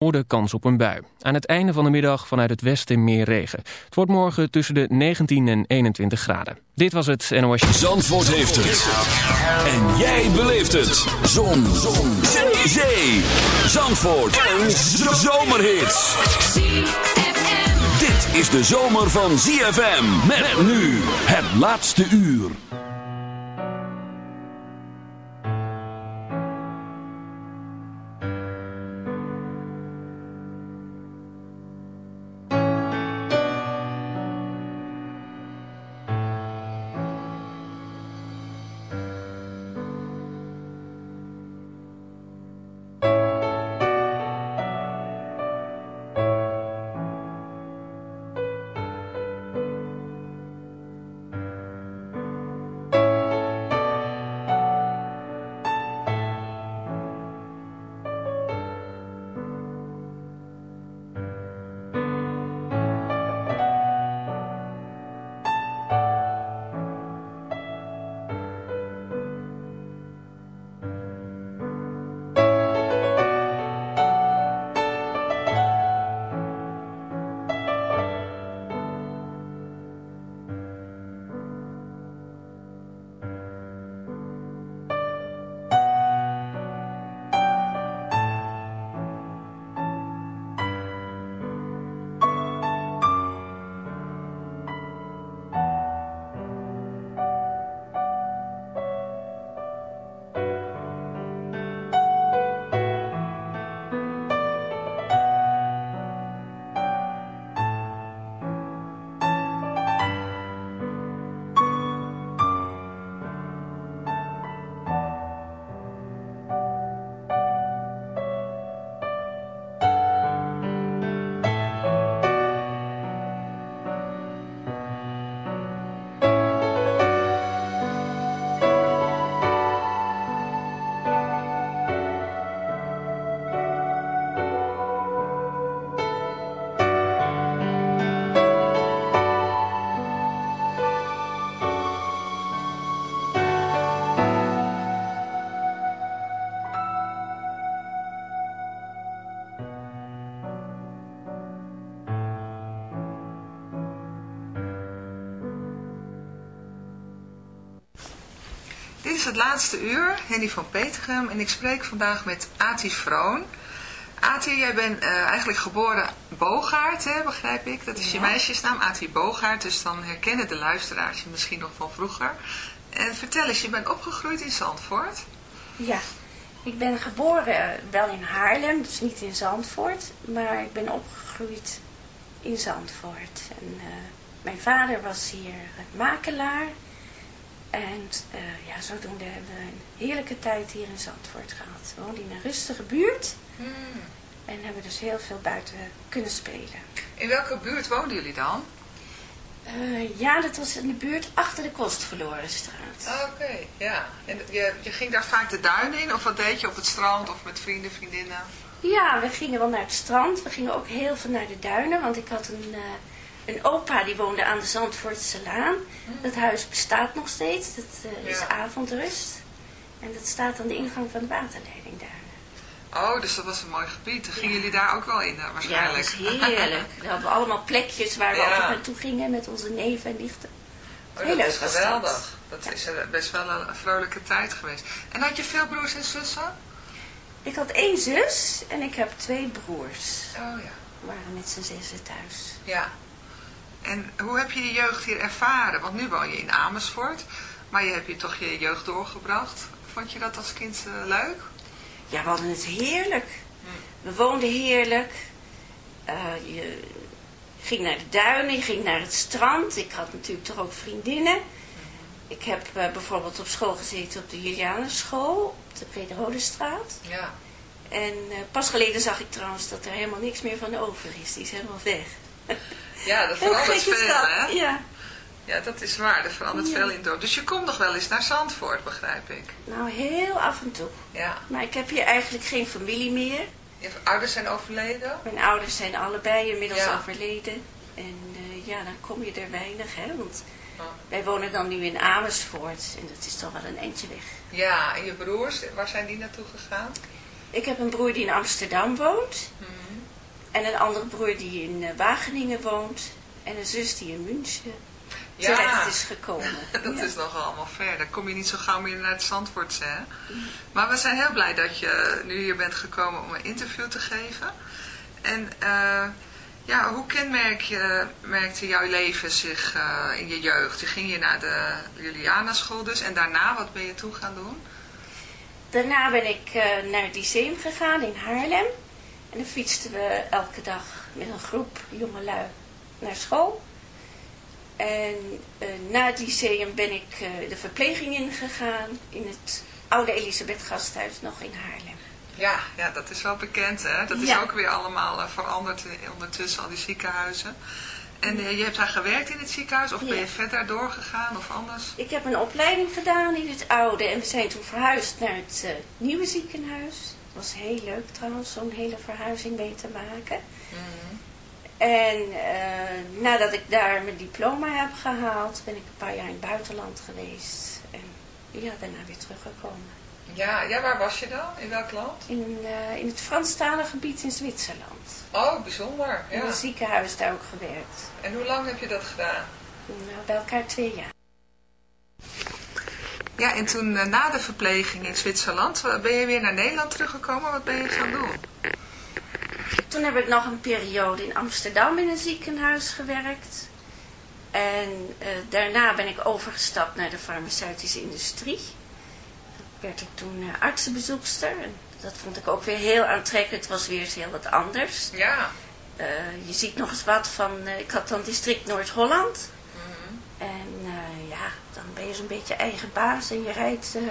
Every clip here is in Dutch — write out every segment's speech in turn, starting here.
noorden kans op een bui. Aan het einde van de middag vanuit het westen meer regen. Het wordt morgen tussen de 19 en 21 graden. Dit was het NOS. Zandvoort heeft het. En jij beleeft het. Zon. Zon. Zee. Zandvoort. Een zomerhit. Dit is de zomer van ZFM. Met nu het laatste uur. Laatste uur, Henny van Petergem en ik spreek vandaag met Ati Vroon. Ati, jij bent uh, eigenlijk geboren Bogaert, hè, begrijp ik. Dat is je meisjesnaam, Ati Bogaert, dus dan herkennen de luisteraars je misschien nog van vroeger. En vertel eens, je bent opgegroeid in Zandvoort? Ja, ik ben geboren wel in Haarlem, dus niet in Zandvoort, maar ik ben opgegroeid in Zandvoort. En uh, mijn vader was hier makelaar en uh, ja, zodoende hebben we een heerlijke tijd hier in Zandvoort gehad. We woonden in een rustige buurt. Hmm. En hebben dus heel veel buiten kunnen spelen. In welke buurt woonden jullie dan? Uh, ja, dat was in de buurt achter de Kostverlorenstraat. Ah, Oké, ja. En je, je ging daar vaak de duinen in? Of wat deed je op het strand of met vrienden, vriendinnen? Ja, we gingen wel naar het strand. We gingen ook heel veel naar de duinen. Want ik had een... Uh, een opa die woonde aan de Zandvoortse Laan. Dat huis bestaat nog steeds. Dat uh, is ja. avondrust. En dat staat aan de ingang van de waterleiding daar. Oh, dus dat was een mooi gebied. Dan gingen ja. jullie daar ook wel in uh, waarschijnlijk. Ja, dat is heerlijk. Daar hadden we allemaal plekjes waar we ja. altijd naartoe gingen met onze neven en nichten. Oh, Heel leuk is geweldig. Dat, dat is best wel een, een vrolijke tijd geweest. En had je veel broers en zussen? Ik had één zus en ik heb twee broers. Oh ja. We waren met z'n zessen thuis. Ja. En hoe heb je je jeugd hier ervaren? Want nu woon je in Amersfoort, maar je hebt je toch je jeugd doorgebracht. Vond je dat als kind uh, leuk? Ja, we hadden het heerlijk. Hm. We woonden heerlijk. Uh, je ging naar de duinen, je ging naar het strand. Ik had natuurlijk toch ook vriendinnen. Hm. Ik heb uh, bijvoorbeeld op school gezeten op de Julianenschool, op de Brederodestraat. Ja. En pas geleden zag ik trouwens dat er helemaal niks meer van over is. Die is helemaal weg. Ja, dat verandert veel, dat? hè? Ja. Ja, dat is waar. Er verandert ja. veel in het dorp. Dus je komt nog wel eens naar Zandvoort, begrijp ik. Nou, heel af en toe. Ja. Maar ik heb hier eigenlijk geen familie meer. Je ouders zijn overleden? Mijn ouders zijn allebei inmiddels ja. overleden. En uh, ja, dan kom je er weinig, hè. Want oh. wij wonen dan nu in Amersfoort. En dat is toch wel een eindje weg. Ja, en je broers, waar zijn die naartoe gegaan? Ik heb een broer die in Amsterdam woont. Hmm. En een andere broer die in eh, Wageningen woont. En een zus die in München Ja. terecht is gekomen. Dat Ja. is nogal allemaal ver. Dan kom je niet zo gauw meer naar het Zandvoortse. Hè? Maar we zijn heel blij dat je nu hier bent gekomen om een interview te geven. En eh, ja, hoe kenmerk je, merkte jouw leven zich eh, in je jeugd? Je ging je naar de Juliana school dus. En daarna, wat ben je toen gaan doen? Daarna ben ik naar het lyceum gegaan in Haarlem. En dan fietsten we elke dag met een groep jongelui naar school. En eh, na het lyceum ben ik eh, de verpleging ingegaan in het oude Elisabeth Gasthuis nog in Haarlem. Ja, ja, dat is wel bekend hè. Dat is Ja. ook weer allemaal eh, veranderd ondertussen, al die ziekenhuizen. En je hebt daar gewerkt in het ziekenhuis of ben je verder doorgegaan of anders? Ik heb een opleiding gedaan in het oude en we zijn toen verhuisd naar het nieuwe ziekenhuis. Het was heel leuk trouwens, zo'n hele verhuizing mee te maken. En eh, nadat ik daar mijn diploma heb gehaald, ben ik een paar jaar in het buitenland geweest. En ja, daarna weer teruggekomen. Ja, ja, waar was je dan? In welk land? In, eh, in het Franstalige gebied in Zwitserland. Oh, bijzonder. In een ziekenhuis daar ook gewerkt. En hoe lang heb je dat gedaan? Nou, bij elkaar twee jaar. Ja, en toen eh, na de verpleging in Zwitserland, eh, ben je weer naar Nederland teruggekomen? Wat ben je gaan doen? Toen heb ik nog een periode in Amsterdam in een ziekenhuis gewerkt. En eh, daarna ben ik overgestapt naar de farmaceutische industrie. Werd ik toen artsenbezoekster. En dat vond ik ook weer heel aantrekkelijk. Het was weer eens heel wat anders. Ja. Je ziet nog eens wat van... ik had dan district Noord-Holland. En eh, ja, dan ben je zo'n beetje eigen baas. En je rijdt eh,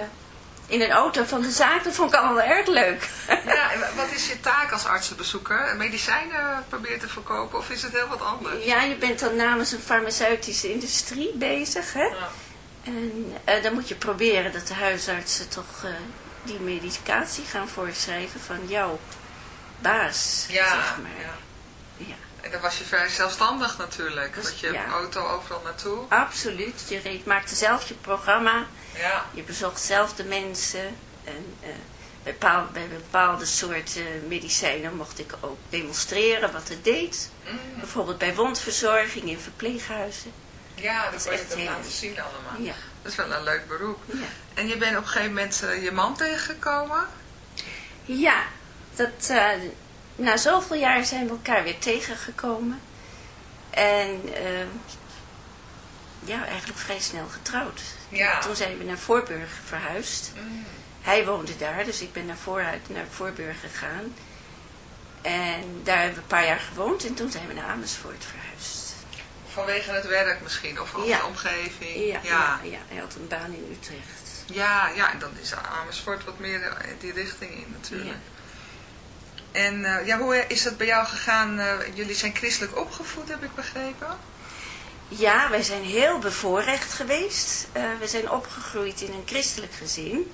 in een auto van de zaak. Dat vond ik allemaal erg leuk. ja, en wat is je taak als artsenbezoeker? Medicijnen proberen te verkopen of is het heel wat anders? Ja, je bent dan namens een farmaceutische industrie bezig, hè? Ja. En eh, dan moet je proberen dat de huisartsen toch die medicatie gaan voorschrijven van jouw baas, Ja, zeg maar. ja. En dan was je vrij zelfstandig natuurlijk. Dus, Want je ja. auto overal naartoe. absoluut. Je reed, maakte zelf je programma, Ja. je bezocht zelf de mensen. En eh, bij, bepaal- bij bepaalde soorten medicijnen mocht ik ook demonstreren wat het deed. Mm. Bijvoorbeeld bij wondverzorging in verpleeghuizen. Ja, dat is kon je echt dat heel- laten zien allemaal. Ja, Dat is wel een leuk beroep. ja. En je bent op een gegeven moment eh, je man tegengekomen. Ja, dat, eh, na zoveel jaar zijn we elkaar weer tegengekomen. En eh, ja, eigenlijk vrij snel getrouwd. Ja. Toen zijn we naar Voorburg verhuisd. Mm. Hij woonde daar, dus ik ben naar, vooruit, naar Voorburg gegaan. En daar hebben we een paar jaar gewoond en toen zijn we naar Amersfoort verhuisd. Vanwege het werk misschien, of, of Ja. de omgeving. Ja, ja. ja. hij had een baan in Utrecht. Ja, ja, en dan is Amersfoort wat meer die richting in natuurlijk. En eh, ja, hoe is dat bij jou gegaan? Eh, jullie zijn christelijk opgevoed, heb ik begrepen. Ja, wij zijn heel bevoorrecht geweest. Eh, we zijn opgegroeid in een christelijk gezin.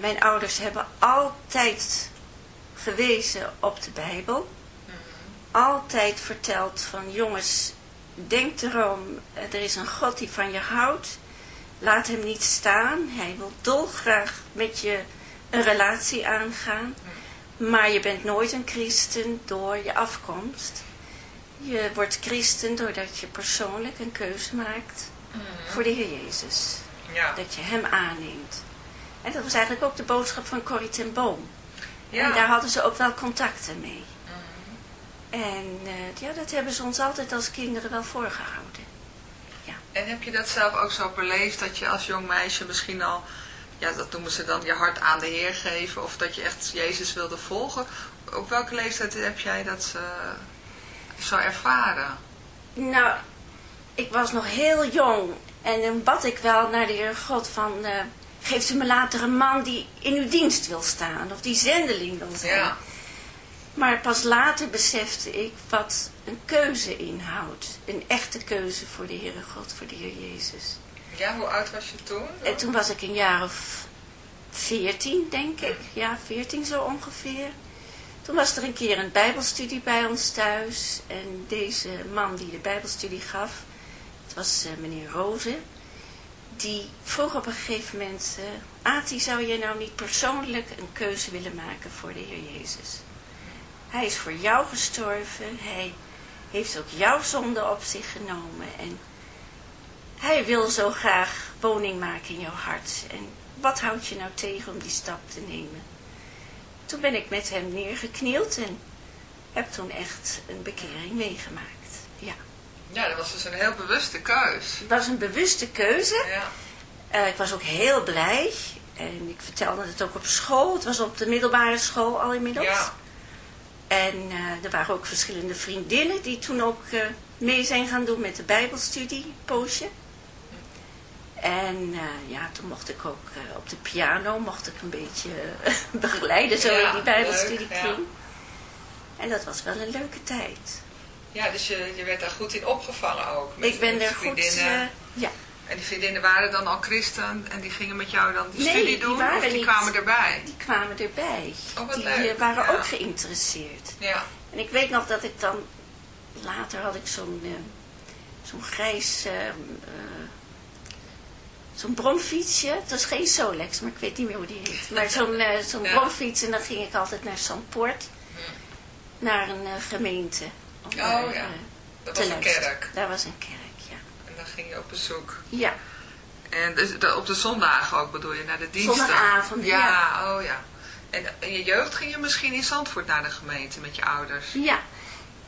Mijn ouders hebben altijd gewezen op de Bijbel. Altijd verteld van jongens, denk erom, er is een God die van je houdt. Laat hem niet staan. Hij wil dolgraag met je een relatie aangaan. Maar je bent nooit een christen door je afkomst. Je wordt christen doordat je persoonlijk een keuze maakt voor de Heer Jezus. Ja. Dat je hem aanneemt. En dat was eigenlijk ook de boodschap van Corrie ten Boom. ja. En daar hadden ze ook wel contacten mee. En eh, ja, dat hebben ze ons altijd als kinderen wel voorgehouden. En heb je dat zelf ook zo beleefd dat je als jong meisje misschien al, ja dat noemen ze dan je hart aan de Heer geven of dat je echt Jezus wilde volgen? Op welke leeftijd heb jij dat eh, zo ervaren? Nou, ik was nog heel jong en dan bad ik wel naar de Heer God van... eh geeft u me later een man die in uw dienst wil staan of die zendeling wil zijn. Ja. Maar pas later besefte ik wat een keuze inhoudt. Een echte keuze voor de Heere God, voor de Heer Jezus. Ja, hoe oud was je toen? En toen was ik een jaar of veertien, denk ik. Ja, veertien zo ongeveer. Toen was er een keer een bijbelstudie bij ons thuis. En deze man die de bijbelstudie gaf, het was eh, meneer Rozen. Die vroeg op een gegeven moment, eh Ati, zou je nou niet persoonlijk een keuze willen maken voor de Heer Jezus? Hij is voor jou gestorven. Hij heeft ook jouw zonde op zich genomen. En hij wil zo graag woning maken in jouw hart. En wat houdt je nou tegen om die stap te nemen? Toen ben ik met hem neergeknield en heb toen echt een bekering meegemaakt. Ja. Ja, dat was dus een heel bewuste keus. Het was een bewuste keuze. Ja. Uh, ik was ook heel blij. En ik vertelde het ook op school. Het was op de middelbare school al inmiddels. Ja. En uh, er waren ook verschillende vriendinnen die toen ook uh, mee zijn gaan doen met de bijbelstudie, poosje. En ja, toen mocht ik ook op de piano, mocht ik een beetje begeleiden zo Ja, in die bijbelstudie leuk, ja. kring. En dat was wel een leuke tijd. Ja, dus je, je werd daar goed in opgevangen ook. met- ik ben met er goed... vriendinnen. eh, ja, En die vriendinnen waren dan al christen en die gingen met jou dan die Nee, studie die doen? waren of die niet. kwamen erbij? die kwamen erbij. Oh, wat die leuk, eh, waren ja. ook geïnteresseerd. Ja. En ik weet nog dat ik dan, later had ik zo'n eh, zo'n grijs, eh, eh, zo'n bromfietsje. Het was geen Solex, maar ik weet niet meer hoe die heet. Maar zo'n eh, zo'n Ja. bromfiets en dan ging ik altijd naar Zandpoort, naar een eh, gemeente. Oh ja, eh, dat was een luisteren. kerk. Daar was een kerk, ja. En dan ging je op bezoek. Ja, En dus op de zondagen ook bedoel je, naar de diensten? Zondagavonden, ja. oh ja. En in je jeugd ging je misschien in Zandvoort naar de gemeente met je ouders? ja.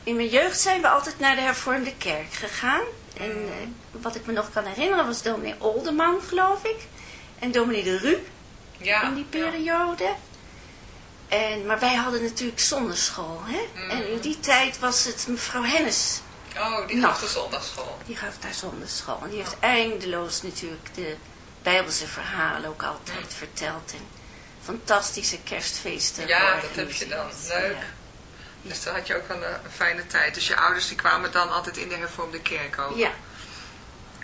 In mijn jeugd zijn we altijd naar de hervormde kerk gegaan. En eh, wat ik me nog kan herinneren was dominee Olderman, geloof ik. En dominee de Ru. Ja. in die periode. En, maar wij hadden natuurlijk zonderschool. Hè? En in die tijd was het mevrouw Hennis. Oh, die gaf de zondagschool. Die gaf daar zonderschool. En die heeft eindeloos natuurlijk de Bijbelse verhalen ook altijd verteld. En fantastische kerstfeesten Ja, dat heb je dan. Leuk. Ja. Dus dan had je ook wel een, een fijne tijd. Dus je ouders die kwamen dan altijd in de hervormde kerk ook. Ja.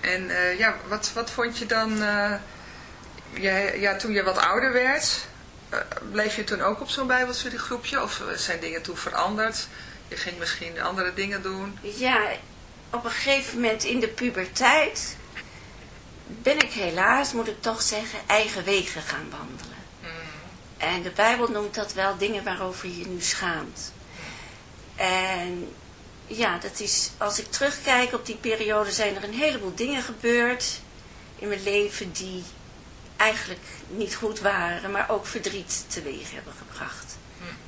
En eh, ja, wat, wat vond je dan, eh, ja, toen je wat ouder werd, eh, bleef je toen ook op zo'n bijbelstudiegroepje? Of eh, zijn dingen toen veranderd? Je ging misschien andere dingen doen? Ja, op een gegeven moment in de puberteit ben ik helaas, moet ik toch zeggen, eigen wegen gaan wandelen. En de Bijbel noemt dat wel dingen waarover je je nu schaamt. En ja, dat is, als ik terugkijk op die periode, zijn er een heleboel dingen gebeurd in mijn leven die eigenlijk niet goed waren, maar ook verdriet teweeg hebben gebracht.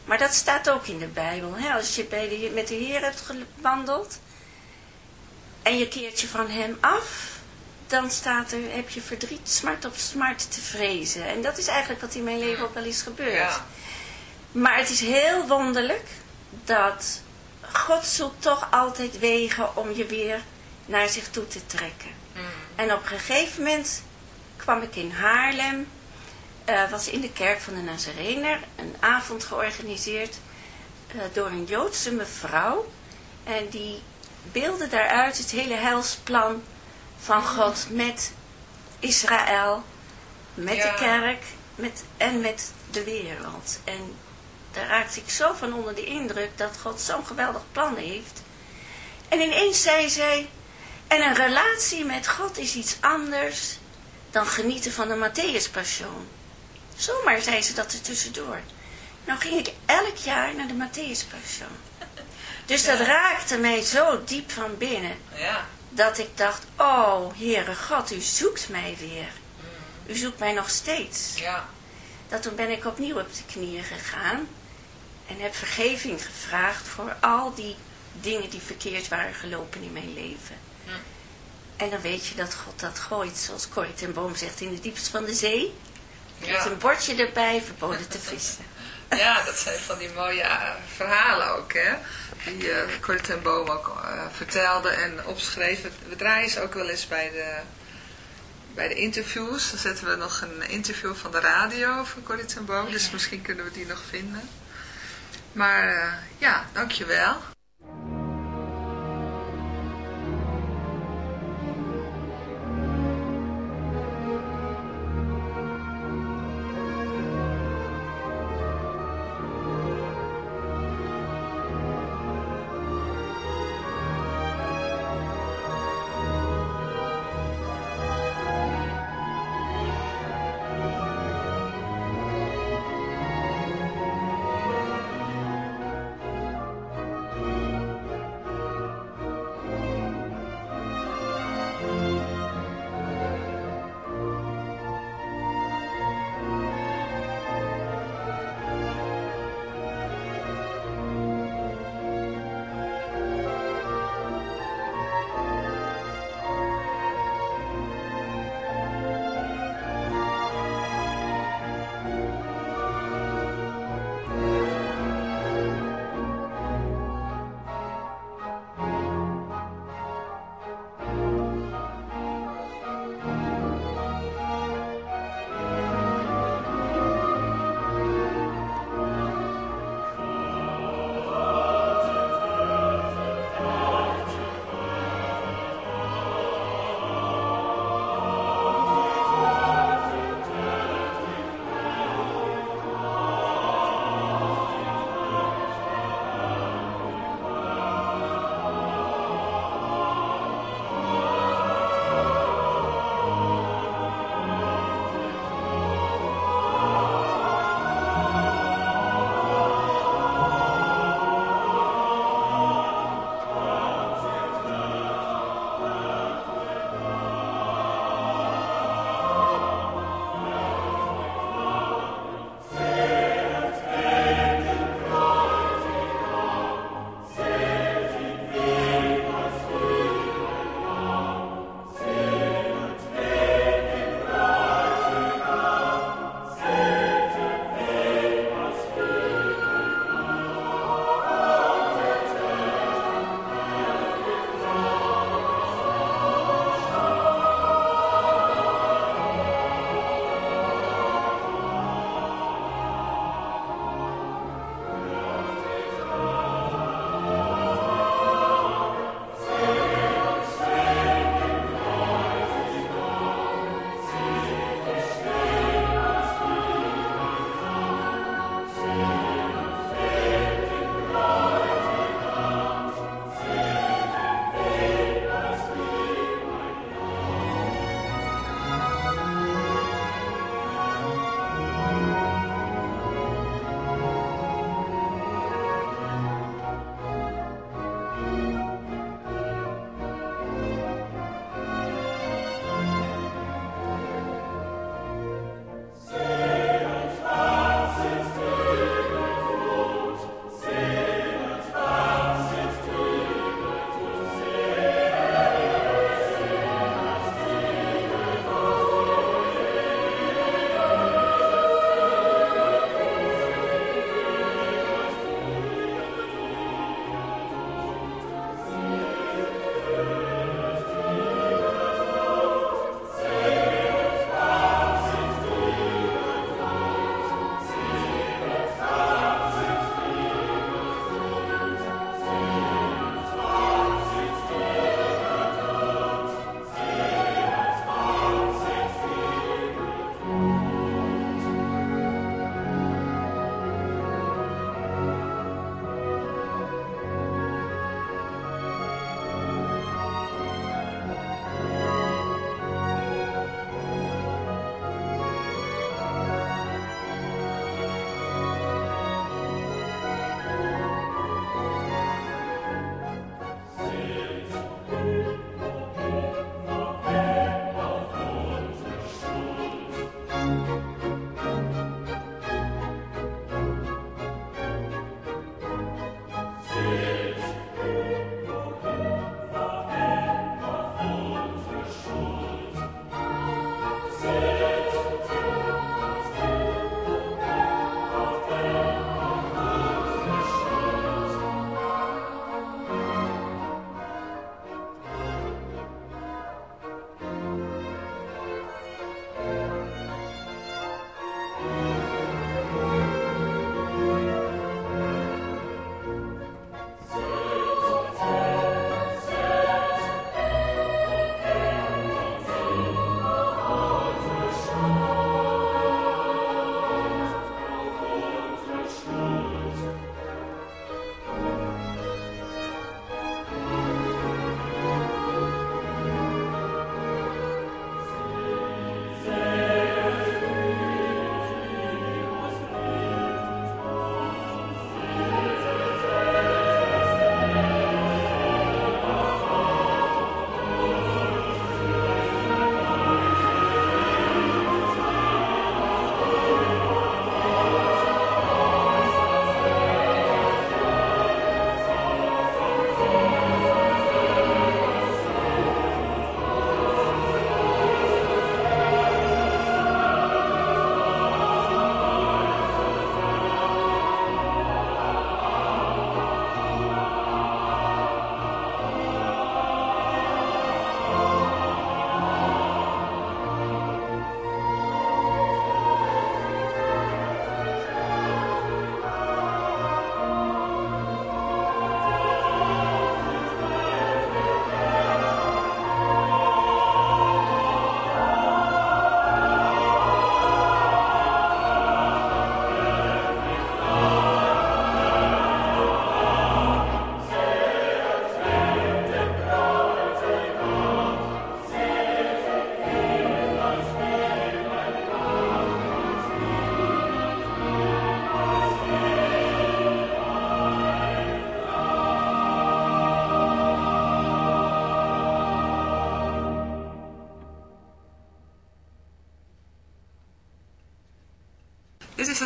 Maar dat staat ook in de Bijbel. Hè? Als je bij de, met de Heer hebt gewandeld en je keert je van hem af, dan staat er, heb je verdriet, smart op smart te vrezen. En dat is eigenlijk wat in mijn leven ook wel is gebeurd. Ja. Maar het is heel wonderlijk dat God zoekt toch altijd wegen om je weer naar zich toe te trekken. En op een gegeven moment kwam ik in Haarlem, eh, was in de kerk van de Nazarener, een avond georganiseerd eh, door een Joodse mevrouw. En die beelde daaruit het hele heilsplan van God met Israël, met Ja. de kerk met, en met de wereld. En daar raakte ik zo van onder de indruk dat God zo'n geweldig plan heeft. En ineens zei zij, en een relatie met God is iets anders dan genieten van de Matthäus-passion. Zomaar zei ze dat er tussendoor. Nou ging ik elk jaar naar de Matthäus-passion. Dus dat raakte mij zo diep van binnen Ja. dat ik dacht, oh Heere God, u zoekt mij weer. U zoekt mij nog steeds. Ja. Dat toen ben ik opnieuw op de knieën gegaan en heb vergeving gevraagd voor al die dingen die verkeerd waren gelopen in mijn leven. En dan weet je dat God dat gooit, zoals Corrie ten Boom zegt, in de diepste van de zee. Met Ja. een bordje erbij, verboden te vissen. ja, dat zijn van die mooie eh, verhalen ook, hè. Die eh Corrie ten Boom ook eh, vertelde en opschreef. We- We draaien ze ook wel eens bij de, bij de interviews. Dan zetten we nog een interview van de radio van Corrie ten Boom. Dus misschien kunnen we die nog vinden. Maar eh, ja, dankjewel.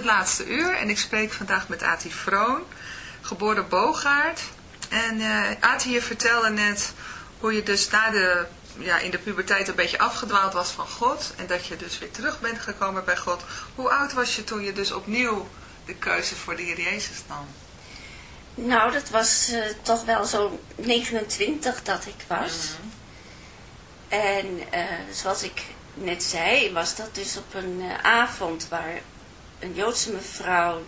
Het laatste uur en ik spreek vandaag met Ati Vroon, geboren Bogaard. En uh, Ati, je vertelde net hoe je dus na de, ja, in de puberteit een beetje afgedwaald was van God en dat je dus weer terug bent gekomen bij God. Hoe oud was je toen je dus opnieuw de keuze voor de Heer Jezus nam? Nou, dat was uh, toch wel zo'n 29 dat ik was. Mm -hmm. En uh, zoals ik net zei, was dat dus op een uh, avond waar een Joodse mevrouw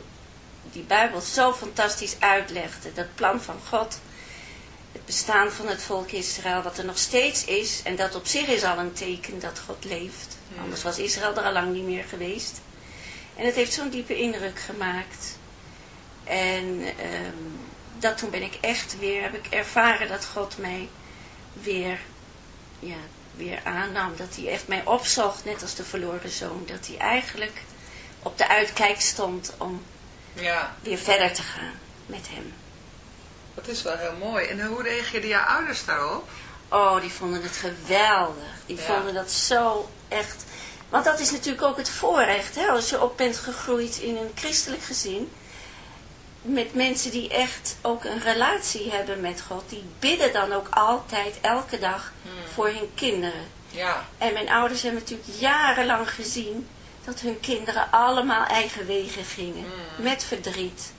die Bijbel zo fantastisch uitlegde. Dat plan van God, het bestaan van het volk Israël, wat er nog steeds is. En dat op zich is al een teken dat God leeft. Anders was Israël er al lang niet meer geweest. En het heeft zo'n diepe indruk gemaakt. En um, dat toen ben ik echt weer, heb ik ervaren dat God mij weer, ja, weer aannam. Dat hij echt mij opzocht, net als de verloren zoon. Dat hij eigenlijk op de uitkijk stond om ja. weer verder te gaan met hem. Dat is wel heel mooi. En hoe reageerden jouw ouders daarop? Oh, die vonden het geweldig. Die ja. vonden dat zo echt... Want dat is natuurlijk ook het voorrecht, hè? Als je op bent gegroeid in een christelijk gezin... met mensen die echt ook een relatie hebben met God... die bidden dan ook altijd, elke dag, hmm. voor hun kinderen. Ja. En mijn ouders hebben natuurlijk jarenlang gezien dat hun kinderen allemaal eigen wegen gingen. Mm. Met verdriet,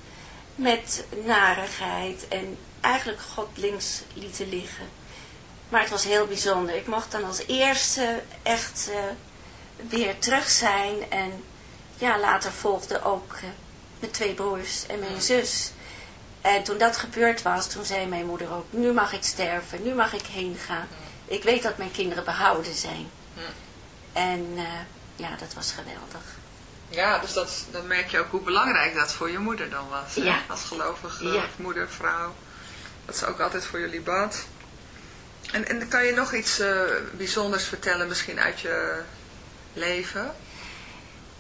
met narigheid en eigenlijk God links lieten liggen. Maar het was heel bijzonder. Ik mocht dan als eerste echt uh, weer terug zijn. En ja, later volgden ook uh, mijn twee broers en mijn mm. zus. En toen dat gebeurd was, toen zei mijn moeder ook, nu mag ik sterven, nu mag ik heen gaan. Mm. Ik weet dat mijn kinderen behouden zijn. En... Uh, ja, dat was geweldig. Ja, dus dat, dan merk je ook hoe belangrijk dat voor je moeder dan was. Hè? Ja. Als gelovige ja. moeder, vrouw. Dat ze ook altijd voor jullie bad. En, en kan je nog iets uh, bijzonders vertellen misschien uit je leven?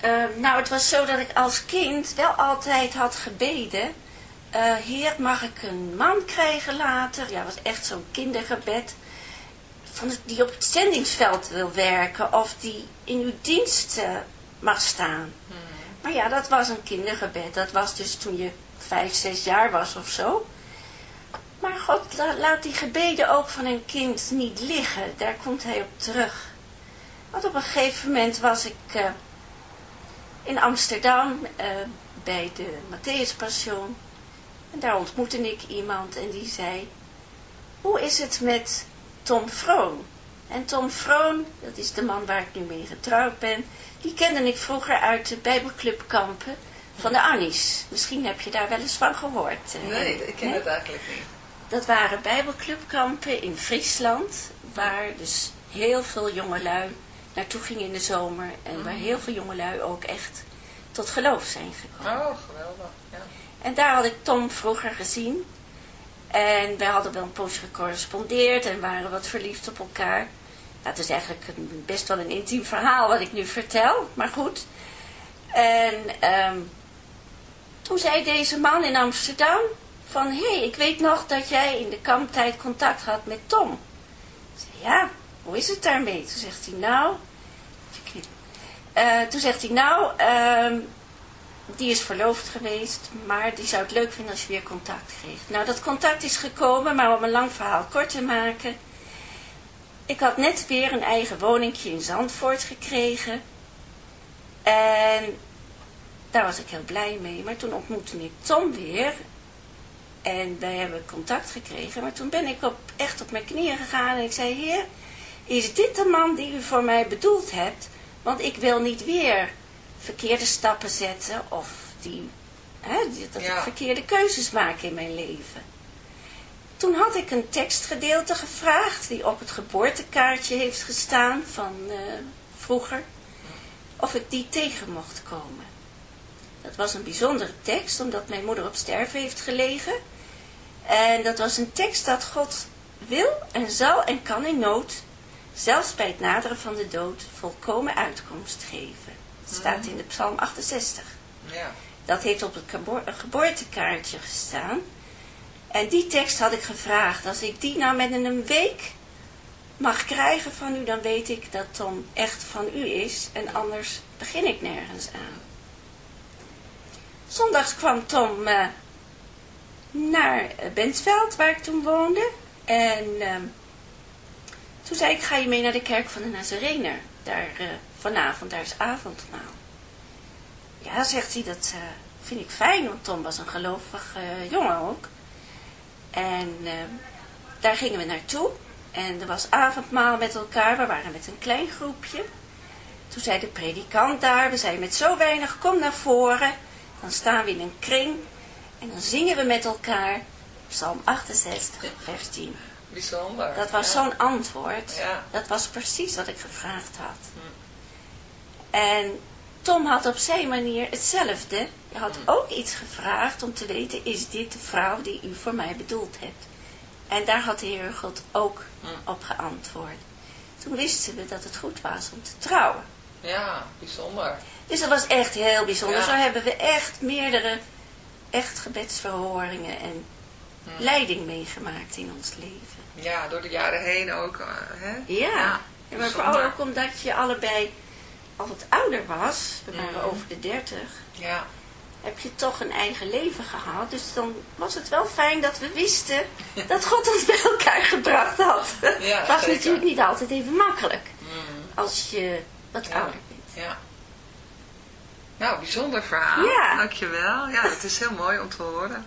Uh, nou, het was zo dat ik als kind wel altijd had gebeden. Uh, Heer, mag ik een man krijgen later? Ja, was echt zo'n kindergebed van die op het zendingsveld wil werken of die in uw dienst uh, mag staan. Hmm. Maar ja, dat was een kindergebed. Dat was dus toen je vijf, zes jaar was of zo. Maar God la, laat die gebeden ook van een kind niet liggen. Daar komt hij op terug. Want op een gegeven moment was ik uh, in Amsterdam uh, bij de Matthäus Passion. En daar ontmoette ik iemand en die zei... Hoe is het met Tom Vroon. En Tom Vroon, dat is de man waar ik nu mee getrouwd ben, die kende ik vroeger uit de Bijbelclubkampen van de Annies. Misschien heb je daar wel eens van gehoord. Nee, ik ken het eigenlijk niet. Dat waren Bijbelclubkampen in Friesland, waar dus heel veel jongelui naartoe gingen in de zomer. En waar mhm. heel veel jongelui ook echt tot geloof zijn gekomen. Oh, geweldig. Ja. En daar had ik Tom vroeger gezien. En wij hadden wel een poosje gecorrespondeerd en waren wat verliefd op elkaar. Het is eigenlijk een, best wel een intiem verhaal wat ik nu vertel, maar goed. En um, toen zei deze man in Amsterdam van... Hé, hey, ik weet nog dat jij in de kamptijd contact had met Tom. Ik zei, ja, hoe is het daarmee? Toen zegt hij, nou... Uh, toen zegt hij, nou, uh, die is verloofd geweest, maar die zou het leuk vinden als je weer contact kreeg. Nou, dat contact is gekomen, maar om een lang verhaal kort te maken. Ik had net weer een eigen woningje in Zandvoort gekregen. En daar was ik heel blij mee. Maar toen ontmoette ik Tom weer. En wij hebben contact gekregen. Maar toen ben ik op, echt op mijn knieën gegaan en ik zei... Heer, is dit de man die u voor mij bedoeld hebt? Want ik wil niet weer verkeerde stappen zetten of die, hè, dat ik verkeerde keuzes maak in mijn leven. Toen had ik een tekstgedeelte gevraagd die op het geboortekaartje heeft gestaan van uh, vroeger, of ik die tegen mocht komen. Dat was een bijzondere tekst, omdat mijn moeder op sterven heeft gelegen. En dat was een tekst dat God wil en zal en kan in nood, zelfs bij het naderen van de dood, volkomen uitkomst geven staat in de psalm 68. Ja. Dat heeft op het geboortekaartje gestaan. En die tekst had ik gevraagd. Als ik die nou met een week mag krijgen van u, dan weet ik dat Tom echt van u is. En anders begin ik nergens aan. zondags kwam Tom eh, naar Bentveld, waar ik toen woonde. En ehm, toen zei ik, ga je mee naar de kerk van de Nazarener? Daar eh, vanavond, daar is avondmaal. Ja, zegt hij, dat eh, vind ik fijn, want Tom was een gelovig eh, jongen ook. En ehm, daar gingen we naartoe. En er was avondmaal met elkaar, we waren met een klein groepje. Toen zei de predikant daar, we zijn met zo weinig, kom naar voren. Dan staan we in een kring en dan zingen we met elkaar Psalm 68, vers 10. Bijzonder. Dat was ja. zo'n antwoord. Ja. Dat was precies wat ik gevraagd had. En Tom had op zijn manier hetzelfde. Je had ook iets gevraagd om te weten, is dit de vrouw die u voor mij bedoeld hebt? En daar had de Heer God ook op geantwoord. Toen wisten we dat het goed was om te trouwen. Ja, bijzonder. Dus dat was echt heel bijzonder. Ja. Zo hebben we echt meerdere echt gebedsverhoringen en leiding meegemaakt in ons leven. Ja, door de jaren heen ook. eh, hè? Ja, ja maar vooral ook omdat je allebei al wat ouder was. We waren Mhm. over de dertig. Ja, Heb je toch een eigen leven gehad. Dus dan was het wel fijn dat we wisten dat God ons bij elkaar gebracht had. Ja, Het was zeker. natuurlijk niet altijd even makkelijk. Mhm. Als je wat Ja. ouder bent. ja. Nou, bijzonder verhaal. Ja. Dankjewel. Ja, het is heel mooi om te horen.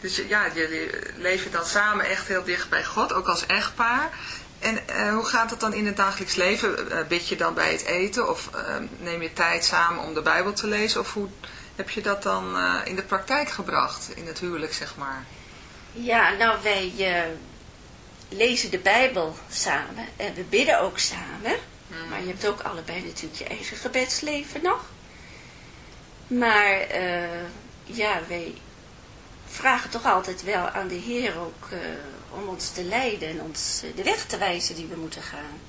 Dus ja, jullie leven dan samen echt heel dicht bij God, ook als echtpaar. En eh, hoe gaat het dan in het dagelijks leven? Eh, bid je dan bij het eten of eh, neem je tijd samen om de Bijbel te lezen? Of hoe heb je dat dan eh, in de praktijk gebracht, in het huwelijk zeg maar? Ja, nou wij lezen de Bijbel samen en we bidden ook samen. Maar je hebt ook allebei natuurlijk je eigen gebedsleven nog. Maar ja, wij vragen toch altijd wel aan de Heer ook om ons te leiden en ons eh, de weg te wijzen die we moeten gaan.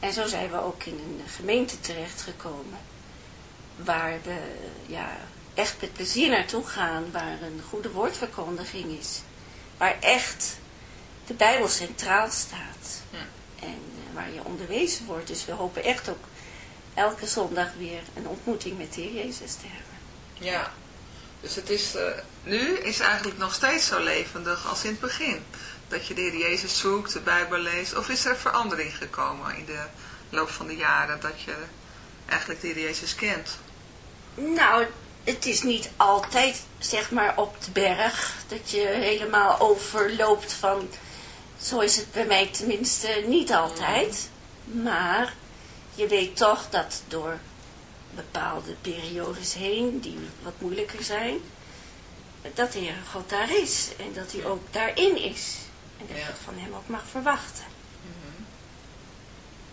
En zo zijn we ook in een gemeente terechtgekomen waar we ja, echt met plezier naartoe gaan, waar een goede woordverkondiging is, waar echt de Bijbel centraal staat Hm. en eh, waar je onderwezen wordt. Dus we hopen echt ook elke zondag weer een ontmoeting met de Heer Jezus te hebben. Ja, dus het is, eh, nu is het eigenlijk nog steeds zo levendig als in het begin. Dat je de Heer Jezus zoekt, de Bijbel leest. Of is er verandering gekomen in de loop van de jaren dat je eigenlijk de Heer Jezus kent? Nou, het is niet altijd, zeg maar, op de berg dat je helemaal overloopt van... Zo is het bij mij tenminste niet altijd. Maar je weet toch dat door bepaalde periodes heen, die wat moeilijker zijn, dat de Heere God daar is. En dat hij ook daarin is. En dat je van hem ook mag verwachten.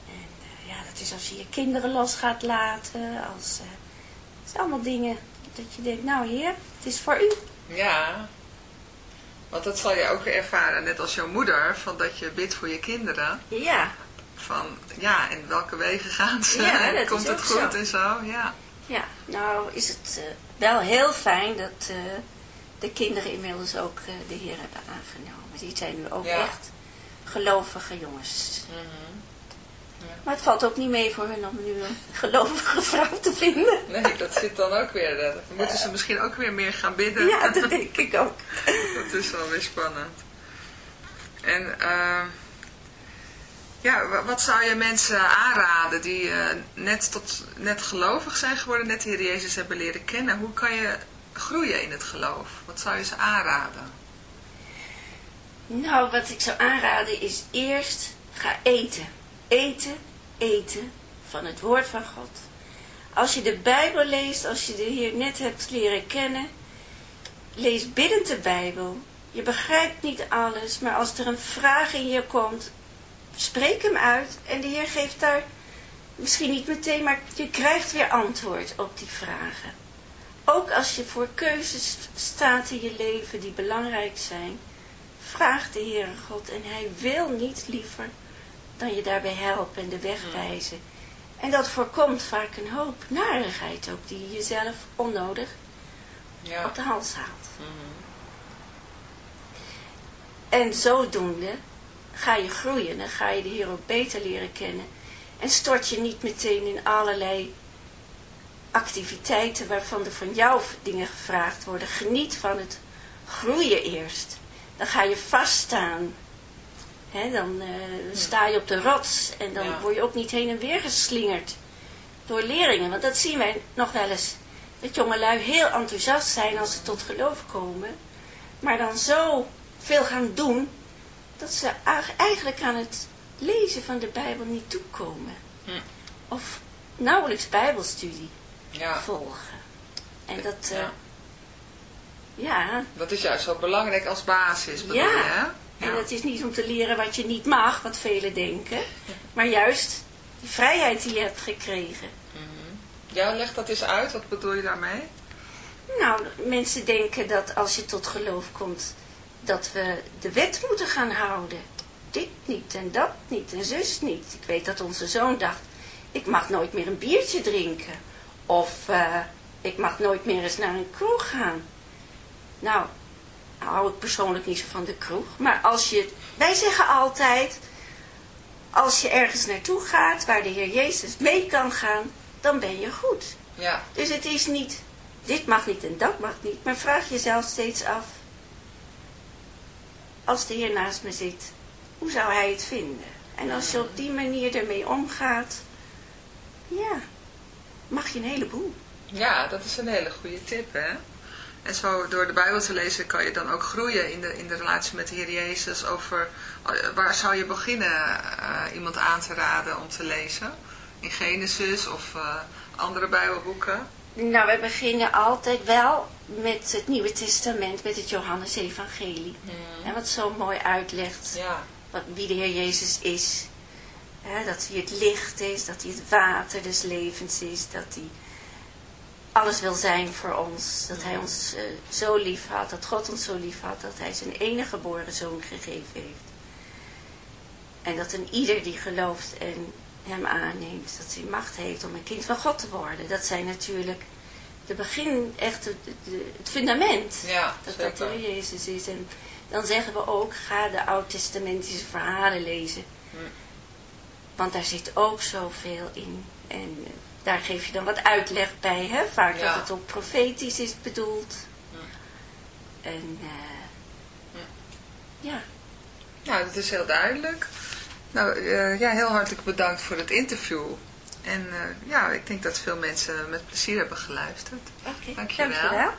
En eh, ja, dat is als je je kinderen los gaat laten, als... eh, het zijn allemaal dingen dat je denkt, nou heer, het is voor u. Ja, want dat zal je ook ervaren, net als jouw moeder, van dat je bidt voor je kinderen. Ja, Van ja, en welke wegen gaan ze? Ja, En dat Komt is het goed zo. en zo? Ja. ja. Nou is het eh, wel heel fijn dat eh, de kinderen inmiddels ook eh, de Heer hebben aangenomen. Die zijn nu ook Ja. echt gelovige jongens. Mhm. Maar het valt ook niet mee voor hun om nu een gelovige vrouw te vinden. Nee, dat zit dan ook weer. Dan moeten ze misschien ook weer meer gaan bidden. Ja, dat denk ik ook. Dat is wel weer spannend. En eh, ja, wa- wat zou je mensen aanraden die eh, net, tot, net gelovig zijn geworden, net de Heer Jezus hebben leren kennen? Hoe kan je groeien in het geloof? Wat zou je ze aanraden? Nou, wat ik zou aanraden is eerst ga eten. Eten, eten van het woord van God. Als je de Bijbel leest, als je de Heer net hebt leren kennen, lees biddend de Bijbel. Je begrijpt niet alles, maar als er een vraag in je komt, spreek hem uit en de Heer geeft daar misschien niet meteen, maar je krijgt weer antwoord op die vragen. Ook als je voor keuzes staat in je leven die belangrijk zijn, vraag de Heere God en hij wil niet liever dan je daarbij helpen en de weg wijzen. En dat voorkomt vaak een hoop narigheid ook, die je jezelf onnodig Ja. op de hals haalt. Mhm. En zodoende ga je groeien, dan ga je de Heer ook beter leren kennen. En stort je niet meteen in allerlei activiteiten waarvan er van jou dingen gevraagd worden. Geniet van het groeien eerst. Dan ga je vaststaan. Hè, dan eh, sta je op de rots en dan word je ook niet heen en weer geslingerd door leerlingen. Want dat zien wij nog wel eens. Dat jongelui heel enthousiast zijn als ze tot geloof komen. Maar dan zo veel gaan doen. Dat ze eigenlijk aan het lezen van de Bijbel niet toekomen. Hm. Of nauwelijks Bijbelstudie ja. volgen. En dat... Uh, ja. Dat is juist zo belangrijk als basis, bedoel ja. je, hè? En het is niet om te leren wat je niet mag, wat velen denken. Maar juist de vrijheid die je hebt gekregen. Ja, leg dat eens uit. Wat bedoel je daarmee? Nou, mensen denken dat als je tot geloof komt, dat we de wet moeten gaan houden. Dit niet en dat niet en zus niet. Ik weet dat onze zoon dacht, ik mag nooit meer een biertje drinken. Of uh, ik mag nooit meer eens naar een kroeg gaan. Nou, nou, hou ik persoonlijk niet zo van de kroeg. Maar als je, wij zeggen altijd, als je ergens naartoe gaat waar de Heer Jezus mee kan gaan, dan ben je goed. Ja. Dus het is niet, dit mag niet en dat mag niet, maar vraag jezelf steeds af, als de Heer naast me zit, hoe zou hij het vinden? En als je op die manier ermee omgaat, ja, mag je een heleboel. Ja, dat is een hele goede tip, hè? En zo door de Bijbel te lezen kan je dan ook groeien in de, in de relatie met de Heer Jezus. Over eh, waar zou je beginnen uh, iemand aan te raden om te lezen? In Genesis of uh, andere Bijbelboeken? Nou, we beginnen altijd wel met het Nieuwe Testament, met het Johannes-evangelie. Hmm. En wat zo mooi uitlegt ja. wat, wie de Heer Jezus is. dat hij het licht is, dat hij het water des levens is, dat hij alles wil zijn voor ons. Dat hij ons uh, zo lief had, dat God ons zo lief had, dat hij zijn enige geboren zoon gegeven heeft. En dat een ieder die gelooft en hem aanneemt, dat hij macht heeft om een kind van God te worden. Dat zijn natuurlijk de begin, echt het, het fundament. Ja, dat dat de Jezus is. En dan zeggen we ook, ga de oud-testamentische verhalen lezen. Hm. Want daar zit ook zoveel in. En daar geef je dan wat uitleg bij, hè? Vaak dat het ook profetisch is bedoeld. Hm. En uh, ja. Nou, dat is heel duidelijk. Nou, uh, ja, heel hartelijk bedankt voor het interview. En uh, ja, ik denk dat veel mensen met plezier hebben geluisterd. Oké, okay, dankjewel. dankjewel.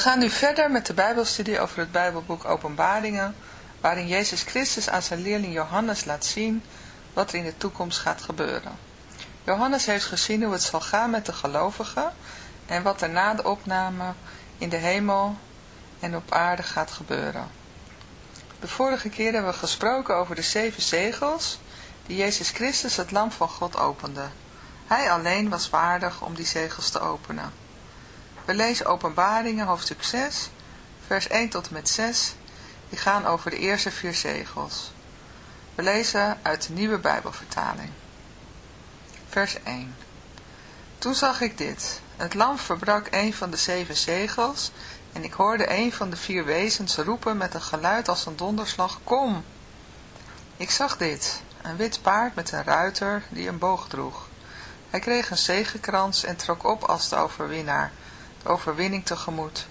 We gaan nu verder met de Bijbelstudie over het Bijbelboek Openbaringen, waarin Jezus Christus aan zijn leerling Johannes laat zien wat er in de toekomst gaat gebeuren. Johannes heeft gezien hoe het zal gaan met de gelovigen en wat er na de opname in de hemel en op aarde gaat gebeuren. De vorige keer hebben we gesproken over de zeven zegels die Jezus Christus het lam van God opende. Hij alleen was waardig om die zegels te openen. We lezen openbaringen hoofdstuk 6, vers 1 tot en met 6, die gaan over de eerste vier zegels. We lezen uit de nieuwe Bijbelvertaling. Vers 1 Toen zag ik dit. Het lam verbrak een van de zeven zegels en ik hoorde een van de vier wezens roepen met een geluid als een donderslag, kom! Ik zag dit, een wit paard met een ruiter die een boog droeg. Hij kreeg een zegenkrans en trok op als de overwinnaar, overwinning tegemoet.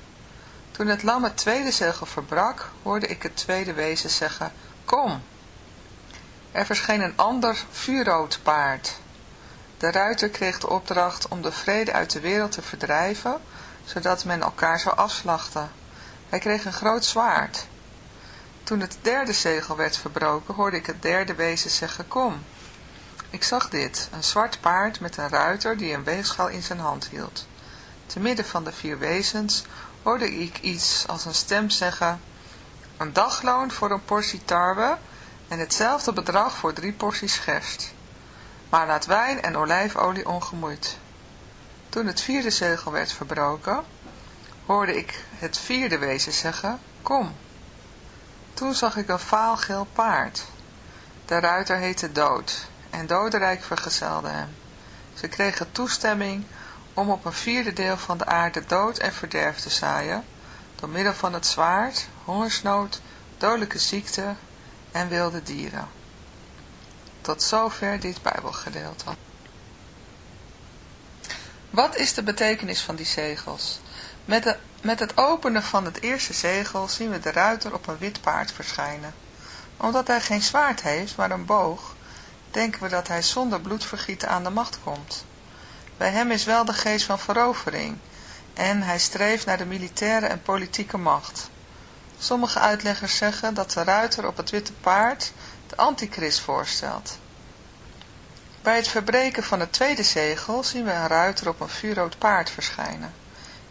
Toen het lam het tweede zegel verbrak, hoorde ik het tweede wezen zeggen, kom! Er verscheen een ander vuurrood paard. De ruiter kreeg de opdracht om de vrede uit de wereld te verdrijven, zodat men elkaar zou afslachten. Hij kreeg een groot zwaard. Toen het derde zegel werd verbroken, hoorde ik het derde wezen zeggen, kom. Ik zag dit, een zwart paard met een ruiter die een weegschaal in zijn hand hield. Te midden van de vier wezens hoorde ik iets als een stem zeggen, een dagloon voor een portie tarwe en hetzelfde bedrag voor drie porties gerst. Maar laat wijn en olijfolie ongemoeid. Toen het vierde zegel werd verbroken, hoorde ik het vierde wezen zeggen, kom. Toen zag ik een vaalgeel paard. De ruiter heette Dood en Dodenrijk vergezelde hem. Ze kregen toestemming om op een vierde deel van de aarde dood en verderf te zaaien, door middel van het zwaard, hongersnood, dodelijke ziekte en wilde dieren. Tot zover dit Bijbelgedeelte. Wat is de betekenis van die zegels? Met, de, met het openen van het eerste zegel zien we de ruiter op een wit paard verschijnen. Omdat hij geen zwaard heeft, maar een boog, denken we dat hij zonder bloedvergieten aan de macht komt. Bij hem is wel de geest van verovering en hij streeft naar de militaire en politieke macht. Sommige uitleggers zeggen dat de ruiter op het witte paard de antichrist voorstelt. Bij het verbreken van het tweede zegel zien we een ruiter op een vuurrood paard verschijnen.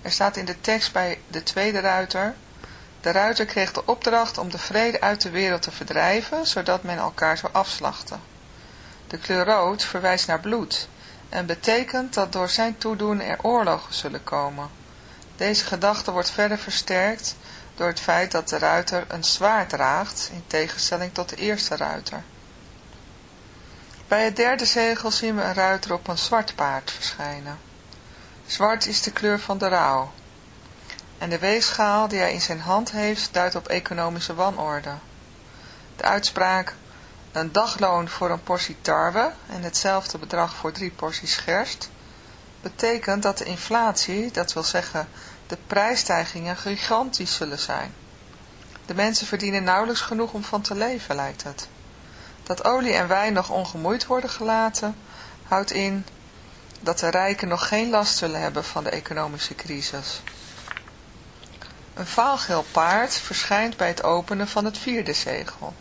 Er staat in de tekst bij de tweede ruiter, de ruiter kreeg de opdracht om de vrede uit de wereld te verdrijven, zodat men elkaar zou afslachten. De kleur rood verwijst naar bloed en betekent dat door zijn toedoen er oorlogen zullen komen. Deze gedachte wordt verder versterkt door het feit dat de ruiter een zwaard draagt, in tegenstelling tot de eerste ruiter. Bij het derde zegel zien we een ruiter op een zwart paard verschijnen. Zwart is de kleur van de rouw. En de weegschaal die hij in zijn hand heeft duidt op economische wanorde. De uitspraak een dagloon voor een portie tarwe en hetzelfde bedrag voor drie porties gerst betekent dat de inflatie, dat wil zeggen de prijsstijgingen, gigantisch zullen zijn. De mensen verdienen nauwelijks genoeg om van te leven, lijkt het. Dat olie en wijn nog ongemoeid worden gelaten, houdt in dat de rijken nog geen last zullen hebben van de economische crisis. Een vaalgeel paard verschijnt bij het openen van het vierde zegel.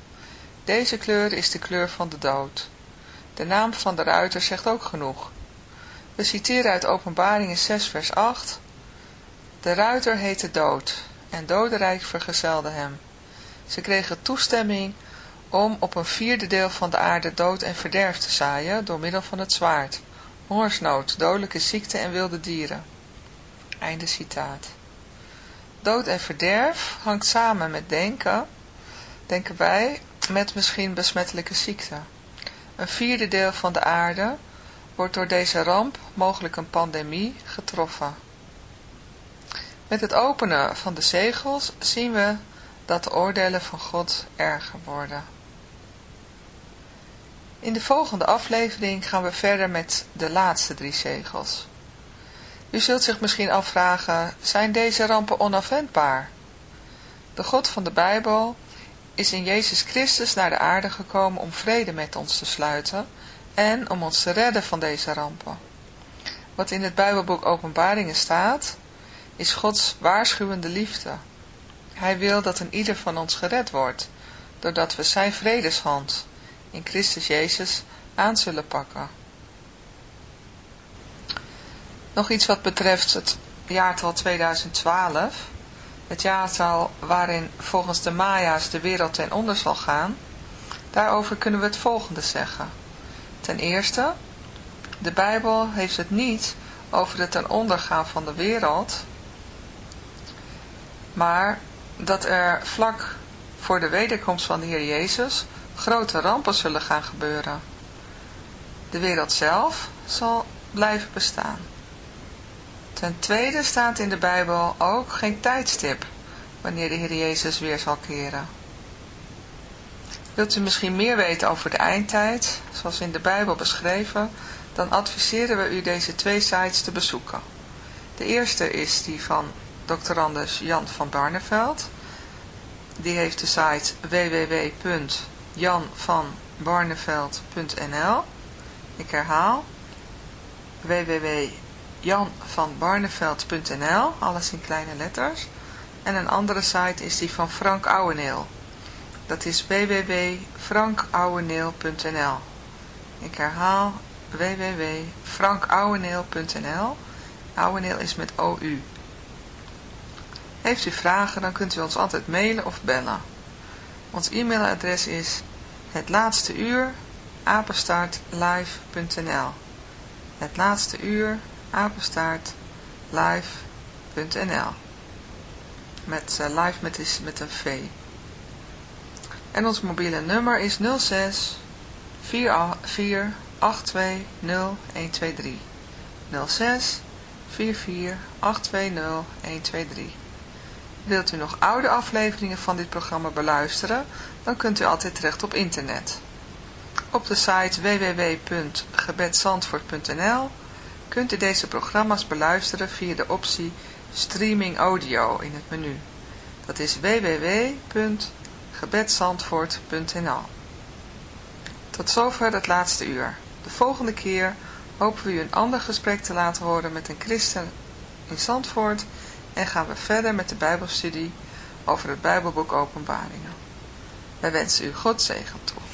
Deze kleur is de kleur van de dood. De naam van de ruiter zegt ook genoeg. We citeren uit Openbaringen 6 vers 8. De ruiter heette dood en dodenrijk vergezelde hem. Ze kregen toestemming om op een vierde deel van de aarde dood en verderf te zaaien door middel van het zwaard, hongersnood, dodelijke ziekte en wilde dieren. Einde citaat. Dood en verderf hangt samen met denken, denken wij, met misschien besmettelijke ziekte. Een vierde deel van de aarde wordt door deze ramp, mogelijk een pandemie, getroffen. Met het openen van de zegels zien we dat de oordelen van God erger worden. In de volgende aflevering gaan we verder met de laatste drie zegels. U zult zich misschien afvragen, zijn deze rampen onafwendbaar? De God van de Bijbel is in Jezus Christus naar de aarde gekomen om vrede met ons te sluiten en om ons te redden van deze rampen. Wat in het Bijbelboek Openbaringen staat, is Gods waarschuwende liefde. Hij wil dat een ieder van ons gered wordt, doordat we zijn vredeshand in Christus Jezus aan zullen pakken. Nog iets wat betreft het jaartal 2012, het jaartal waarin volgens de Maya's de wereld ten onder zal gaan, daarover kunnen we het volgende zeggen. Ten eerste, de Bijbel heeft het niet over het ten ondergaan van de wereld, maar dat er vlak voor de wederkomst van de Heer Jezus grote rampen zullen gaan gebeuren. De wereld zelf zal blijven bestaan. Ten tweede staat in de Bijbel ook geen tijdstip wanneer de Heer Jezus weer zal keren. Wilt u misschien meer weten over de eindtijd, zoals in de Bijbel beschreven, dan adviseren we u deze twee sites te bezoeken. De eerste is die van doctorandus Jan van Barneveld. Die heeft de site www.janvanbarneveld.nl Ik herhaal www.janvanbarneveld.nl Alles in kleine letters. En een andere site is die van Frank Ouweneel. Dat is www.frankouweneel.nl Ik herhaal www.frankouweneel.nl Ouweneel is met OU. Heeft u vragen, dan kunt u ons altijd mailen of bellen. Ons e-mailadres is het laatste uur Het laatste uur apenstaartlive.nl Met uh, live met, is, met een V. En ons mobiele nummer is 06 44 820 123. 06 44 820 123. Wilt u nog oude afleveringen van dit programma beluisteren, dan kunt u altijd terecht op internet. Op de site www.gebedsandvoort.nl kunt u deze programma's beluisteren via de optie Streaming Audio in het menu. Dat is www.gebedsandvoort.nl Tot zover het laatste uur. De volgende keer hopen we u een ander gesprek te laten horen met een christen in Zandvoort en gaan we verder met de Bijbelstudie over het Bijbelboek Openbaringen. Wij wensen u God zegen toe.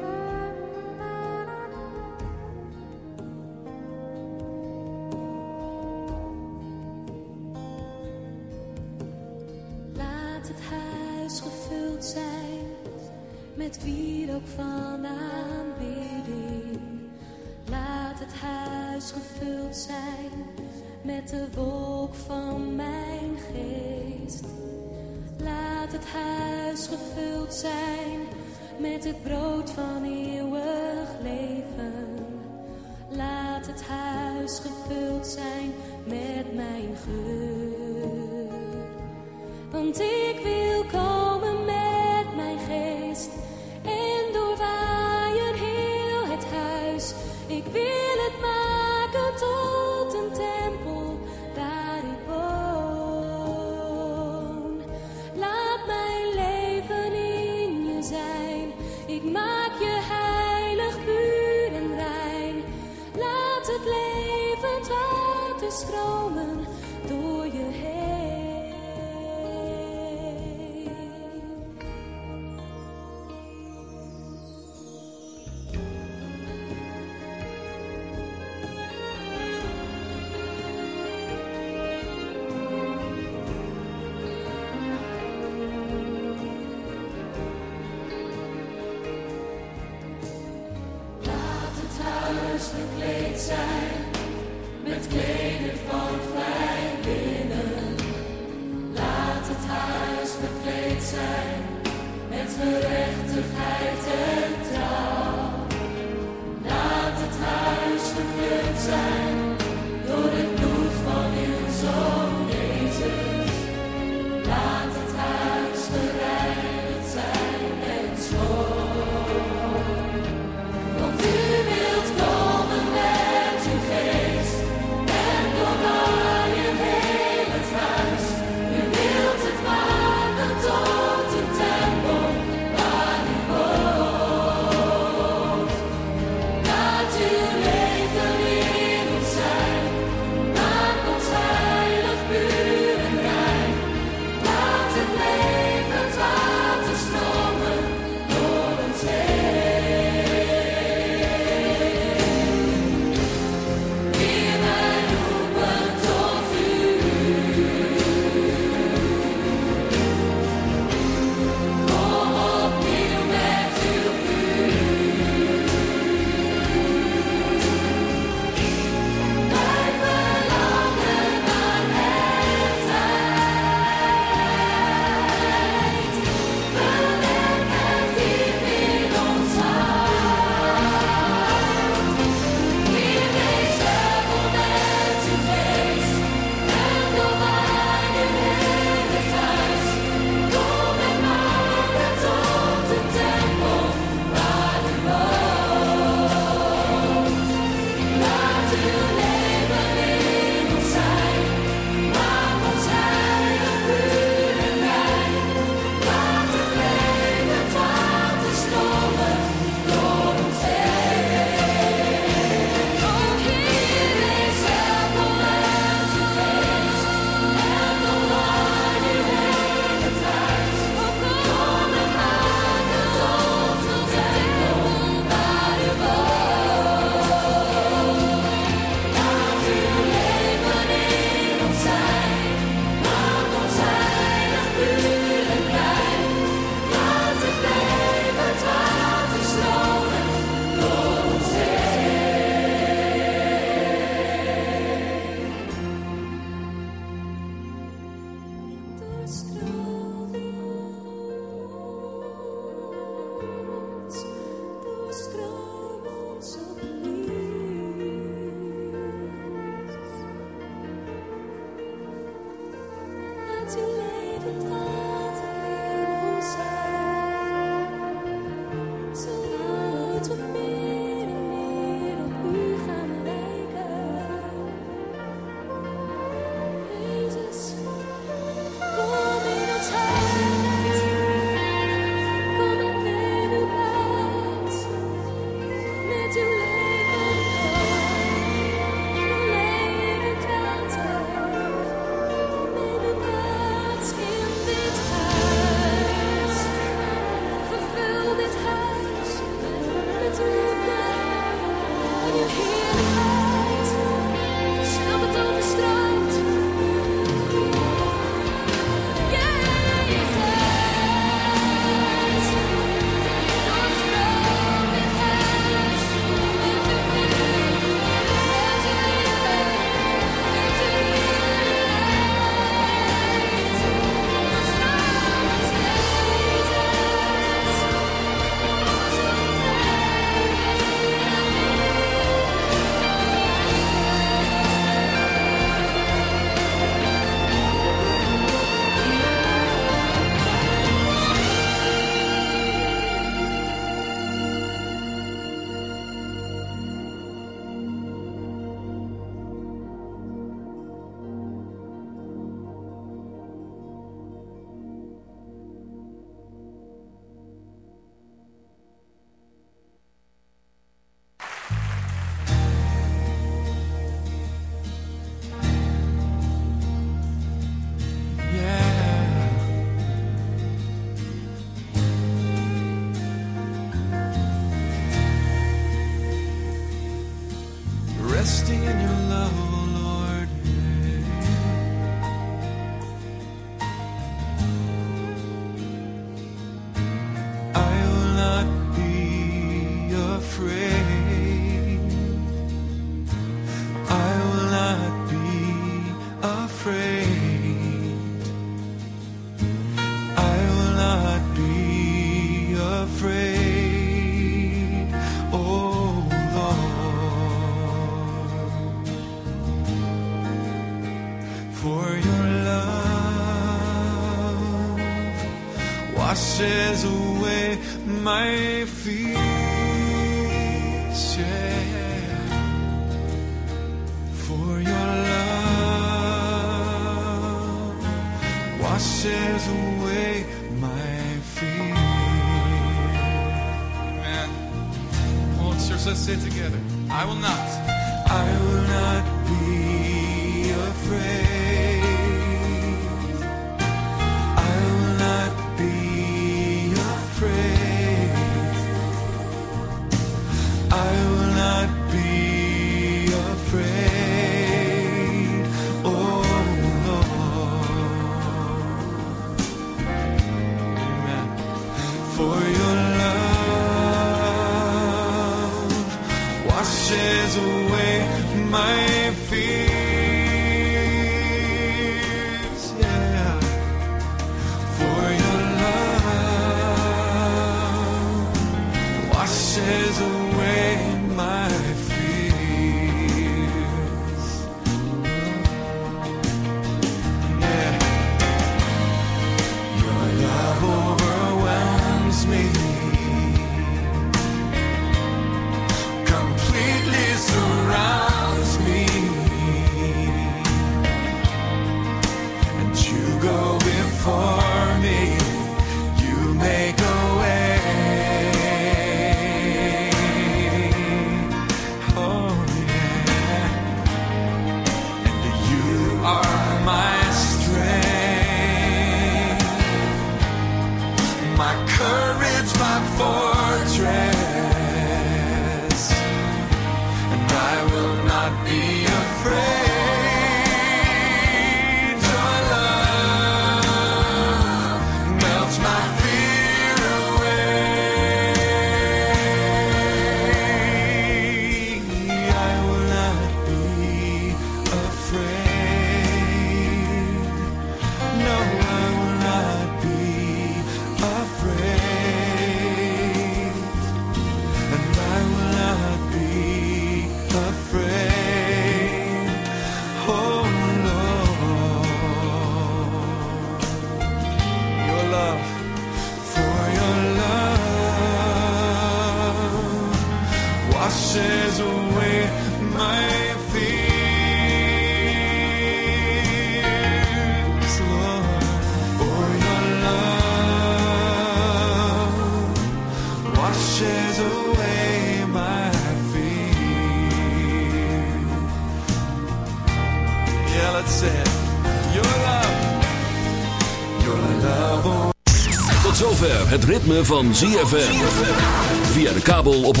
Ritme van ZFM. Via de kabel op 104.5.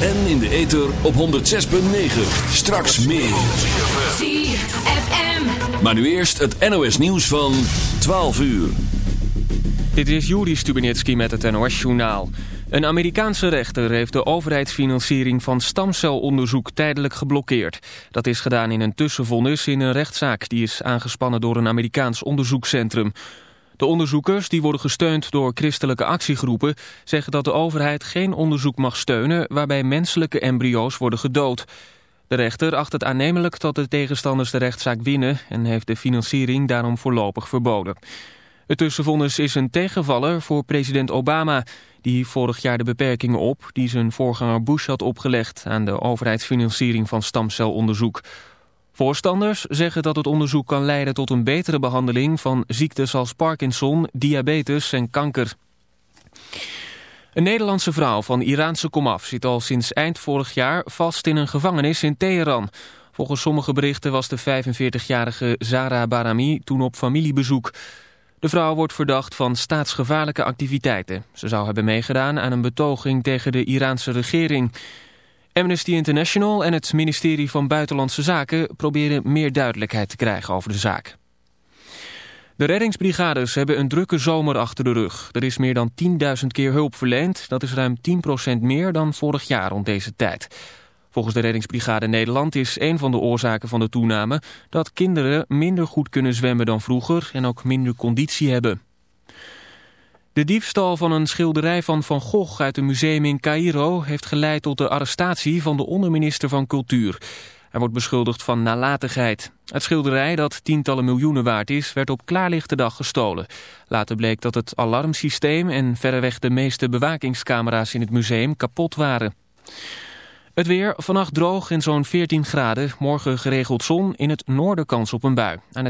En in de ether op 106.9. Straks meer. ZFM. Maar nu eerst het NOS nieuws van 12 uur. Dit is Juri Stubenitski met het NOS-journaal. Een Amerikaanse rechter heeft de overheidsfinanciering van stamcelonderzoek tijdelijk geblokkeerd. Dat is gedaan in een tussenvonnis in een rechtszaak die is aangespannen door een Amerikaans onderzoekscentrum. De onderzoekers, die worden gesteund door christelijke actiegroepen, zeggen dat de overheid geen onderzoek mag steunen waarbij menselijke embryo's worden gedood. De rechter acht het aannemelijk dat de tegenstanders de rechtszaak winnen en heeft de financiering daarom voorlopig verboden. Het tussenvonnis is een tegenvaller voor president Obama. Die vorig jaar de beperkingen op die zijn voorganger Bush had opgelegd aan de overheidsfinanciering van stamcelonderzoek. Voorstanders zeggen dat het onderzoek kan leiden tot een betere behandeling van ziektes als Parkinson, diabetes en kanker. Een Nederlandse vrouw van Iraanse komaf zit al sinds eind vorig jaar vast in een gevangenis in Teheran. Volgens sommige berichten was de 45-jarige Zara Barami toen op familiebezoek. De vrouw wordt verdacht van staatsgevaarlijke activiteiten. Ze zou hebben meegedaan aan een betoging tegen de Iraanse regering. Amnesty International en het ministerie van Buitenlandse Zaken proberen meer duidelijkheid te krijgen over de zaak. De reddingsbrigades hebben een drukke zomer achter de rug. Er is meer dan 10.000 keer hulp verleend. Dat is ruim 10% meer dan vorig jaar rond deze tijd. Volgens de reddingsbrigade Nederland is een van de oorzaken van de toename... dat kinderen minder goed kunnen zwemmen dan vroeger en ook minder conditie hebben. De diefstal van een schilderij van Van Gogh uit een museum in Cairo... heeft geleid tot de arrestatie van de onderminister van Cultuur. Hij wordt beschuldigd van nalatigheid. Het schilderij, dat tientallen miljoenen waard is, werd op klaarlichte dag gestolen. Later bleek dat het alarmsysteem en verreweg de meeste bewakingscamera's in het museum kapot waren. Het weer, vannacht droog en zo'n 14 graden. Morgen geregeld zon, in het noorden kans op een bui. Aan